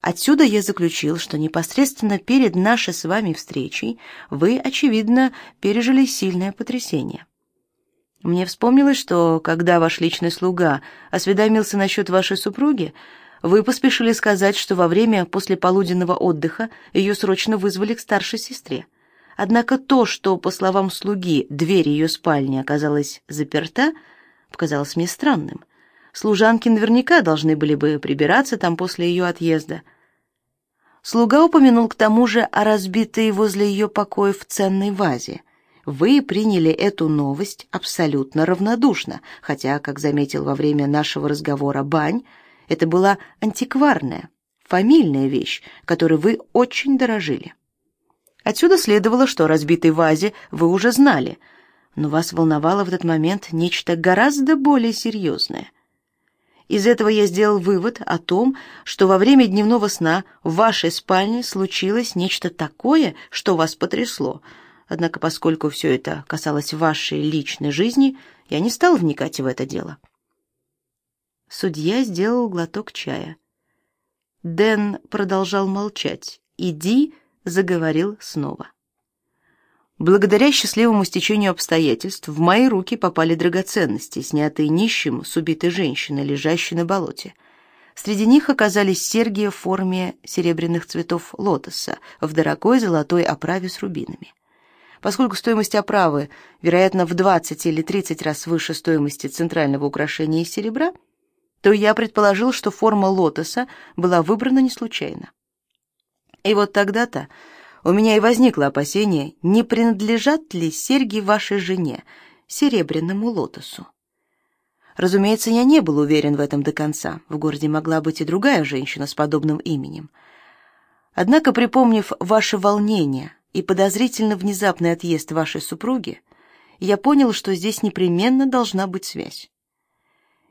Отсюда я заключил, что непосредственно перед нашей с вами встречей вы, очевидно, пережили сильное потрясение. Мне вспомнилось, что когда ваш личный слуга осведомился насчет вашей супруги, вы поспешили сказать, что во время послеполуденного отдыха ее срочно вызвали к старшей сестре. Однако то, что, по словам слуги, дверь ее спальни оказалась заперта, показалось мне странным. Служанки наверняка должны были бы прибираться там после ее отъезда. Слуга упомянул к тому же о разбитой возле ее покоев ценной вазе. Вы приняли эту новость абсолютно равнодушно, хотя, как заметил во время нашего разговора Бань, это была антикварная, фамильная вещь, которой вы очень дорожили. Отсюда следовало, что о разбитой вазе вы уже знали, но вас волновало в этот момент нечто гораздо более серьезное. Из этого я сделал вывод о том, что во время дневного сна в вашей спальне случилось нечто такое, что вас потрясло. Однако, поскольку все это касалось вашей личной жизни, я не стал вникать в это дело. Судья сделал глоток чая. Дэн продолжал молчать. Иди заговорил снова. Благодаря счастливому стечению обстоятельств в мои руки попали драгоценности, снятые нищим с убитой женщины, лежащей на болоте. Среди них оказались серьги в форме серебряных цветов лотоса в дорогой золотой оправе с рубинами. Поскольку стоимость оправы, вероятно, в 20 или 30 раз выше стоимости центрального украшения из серебра, то я предположил, что форма лотоса была выбрана не случайно. И вот тогда-то у меня и возникло опасение, не принадлежат ли серьги вашей жене, серебряному лотосу. Разумеется, я не был уверен в этом до конца. В городе могла быть и другая женщина с подобным именем. Однако, припомнив ваше волнение и подозрительно внезапный отъезд вашей супруги, я понял, что здесь непременно должна быть связь.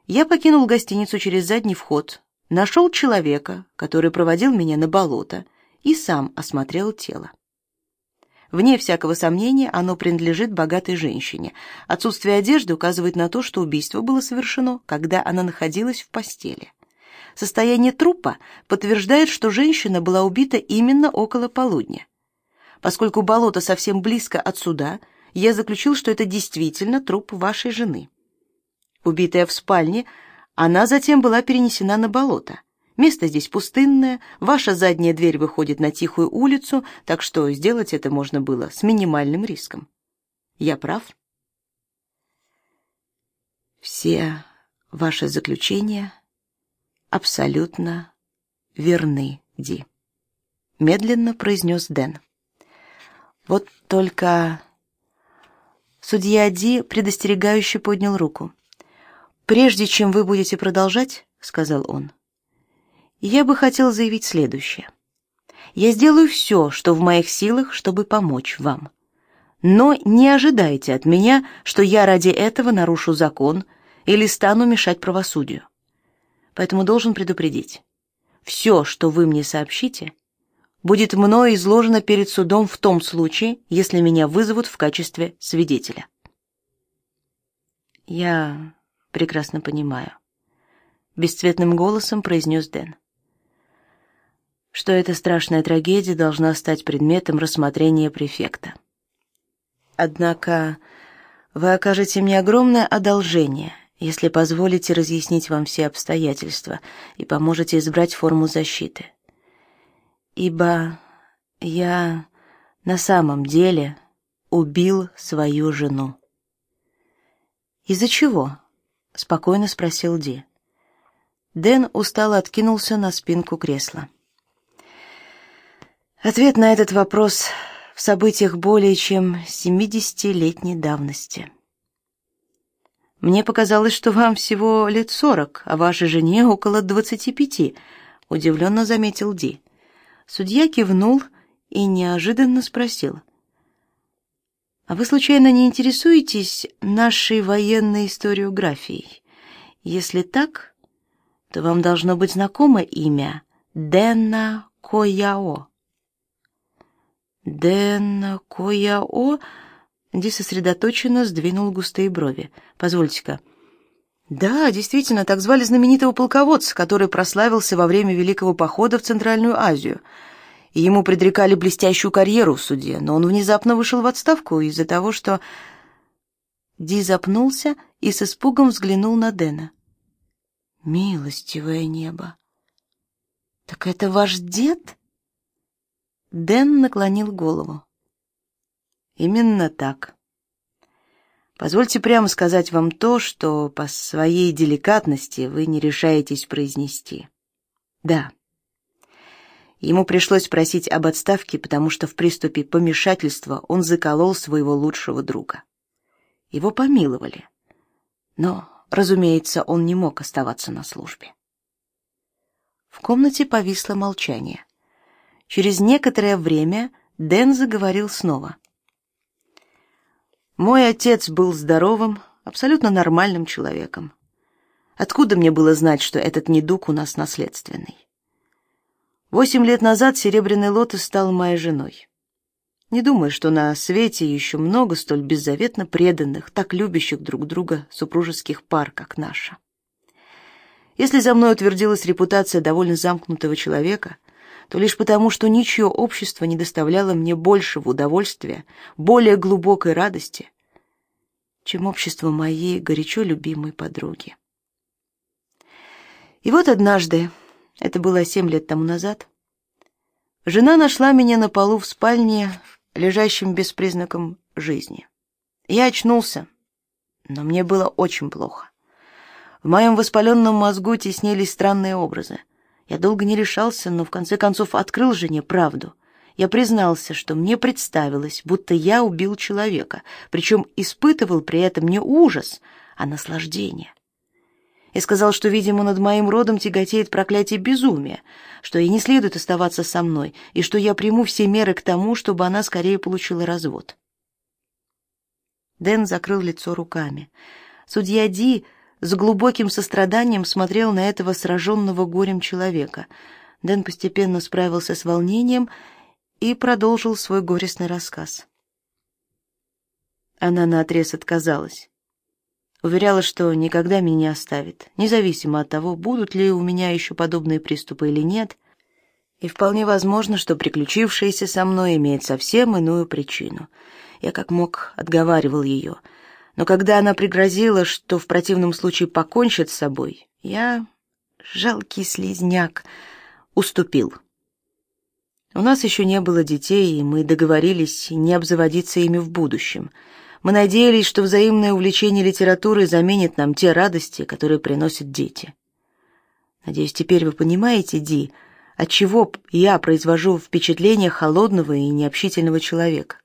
Я покинул гостиницу через задний вход, нашел человека, который проводил меня на болото, и сам осмотрел тело. Вне всякого сомнения, оно принадлежит богатой женщине. Отсутствие одежды указывает на то, что убийство было совершено, когда она находилась в постели. Состояние трупа подтверждает, что женщина была убита именно около полудня. Поскольку болото совсем близко отсюда, я заключил, что это действительно труп вашей жены. Убитая в спальне, она затем была перенесена на болото. Место здесь пустынное, ваша задняя дверь выходит на тихую улицу, так что сделать это можно было с минимальным риском. Я прав? Все ваши заключения абсолютно верны, Ди, медленно произнес Дэн. Вот только судья Ди предостерегающе поднял руку. Прежде чем вы будете продолжать, сказал он, я бы хотел заявить следующее. Я сделаю все, что в моих силах, чтобы помочь вам. Но не ожидайте от меня, что я ради этого нарушу закон или стану мешать правосудию. Поэтому должен предупредить. Все, что вы мне сообщите, будет мною изложено перед судом в том случае, если меня вызовут в качестве свидетеля. Я прекрасно понимаю, бесцветным голосом произнес Дэн что эта страшная трагедия должна стать предметом рассмотрения префекта. Однако вы окажете мне огромное одолжение, если позволите разъяснить вам все обстоятельства и поможете избрать форму защиты. Ибо я на самом деле убил свою жену. Из-за чего? спокойно спросил Ди. Дэн устало откинулся на спинку кресла. Ответ на этот вопрос в событиях более чем 70-летней давности. Мне показалось, что вам всего лет сорок, а вашей жене около двадцати пяти, удивленно заметил Ди. Судья кивнул и неожиданно спросил: "А вы случайно не интересуетесь нашей военной историографией? Если так, то вам должно быть знакомо имя Дэна Кояо". Дэн Кояо Ди сосредоточенно сдвинул густые брови. Позвольте-ка. Да, действительно, так звали знаменитого полководца, который прославился во время Великого похода в Центральную Азию. И ему предрекали блестящую карьеру в суде, но он внезапно вышел в отставку из-за того, что... Ди запнулся и с испугом взглянул на Дэна. «Милостивое небо! Так это ваш дед?» Дэн наклонил голову. «Именно так». Позвольте прямо сказать вам то, что по своей деликатности вы не решаетесь произнести. Да. Ему пришлось просить об отставке, потому что в приступе помешательства он заколол своего лучшего друга. Его помиловали. Но, разумеется, он не мог оставаться на службе. В комнате повисло молчание. Через некоторое время Дэн заговорил снова. Мой отец был здоровым, абсолютно нормальным человеком. Откуда мне было знать, что этот недуг у нас наследственный? Восемь лет назад Серебряный Лотос стал моей женой. Не думаю, что на свете еще много столь беззаветно преданных, так любящих друг друга супружеских пар, как наша. Если за мной утвердилась репутация довольно замкнутого человека, то лишь потому, что ничье общество не доставляло мне большего удовольствия, более глубокой радости, чем общество моей горячо любимой подруги. И вот однажды, это было семь лет тому назад, жена нашла меня на полу в спальне, лежащем без признаком жизни. Я очнулся, но мне было очень плохо. В моем воспаленном мозгу теснились странные образы. Я долго не решался, но в конце концов открыл жене правду. Я признался, что мне представилось, будто я убил человека, причем испытывал при этом не ужас, а наслаждение. Я сказал, что, видимо, над моим родом тяготеет проклятие безумия, что ей не следует оставаться со мной, и что я приму все меры к тому, чтобы она скорее получила развод. Дэн закрыл лицо руками. Судья Ди с глубоким состраданием смотрел на этого сраженного горем человека. Дэн постепенно справился с волнением и продолжил свой горестный рассказ. Она наотрез отказалась. Уверяла, что никогда меня не оставит, независимо от того, будут ли у меня еще подобные приступы или нет, и вполне возможно, что приключившееся со мной имеет совсем иную причину. Я как мог отговаривал ее — но когда она пригрозила, что в противном случае покончит с собой, я, жалкий слезняк, уступил. У нас еще не было детей, и мы договорились не обзаводиться ими в будущем. Мы надеялись, что взаимное увлечение литературой заменит нам те радости, которые приносят дети. Надеюсь, теперь вы понимаете, Ди, отчего я произвожу впечатление холодного и необщительного человека.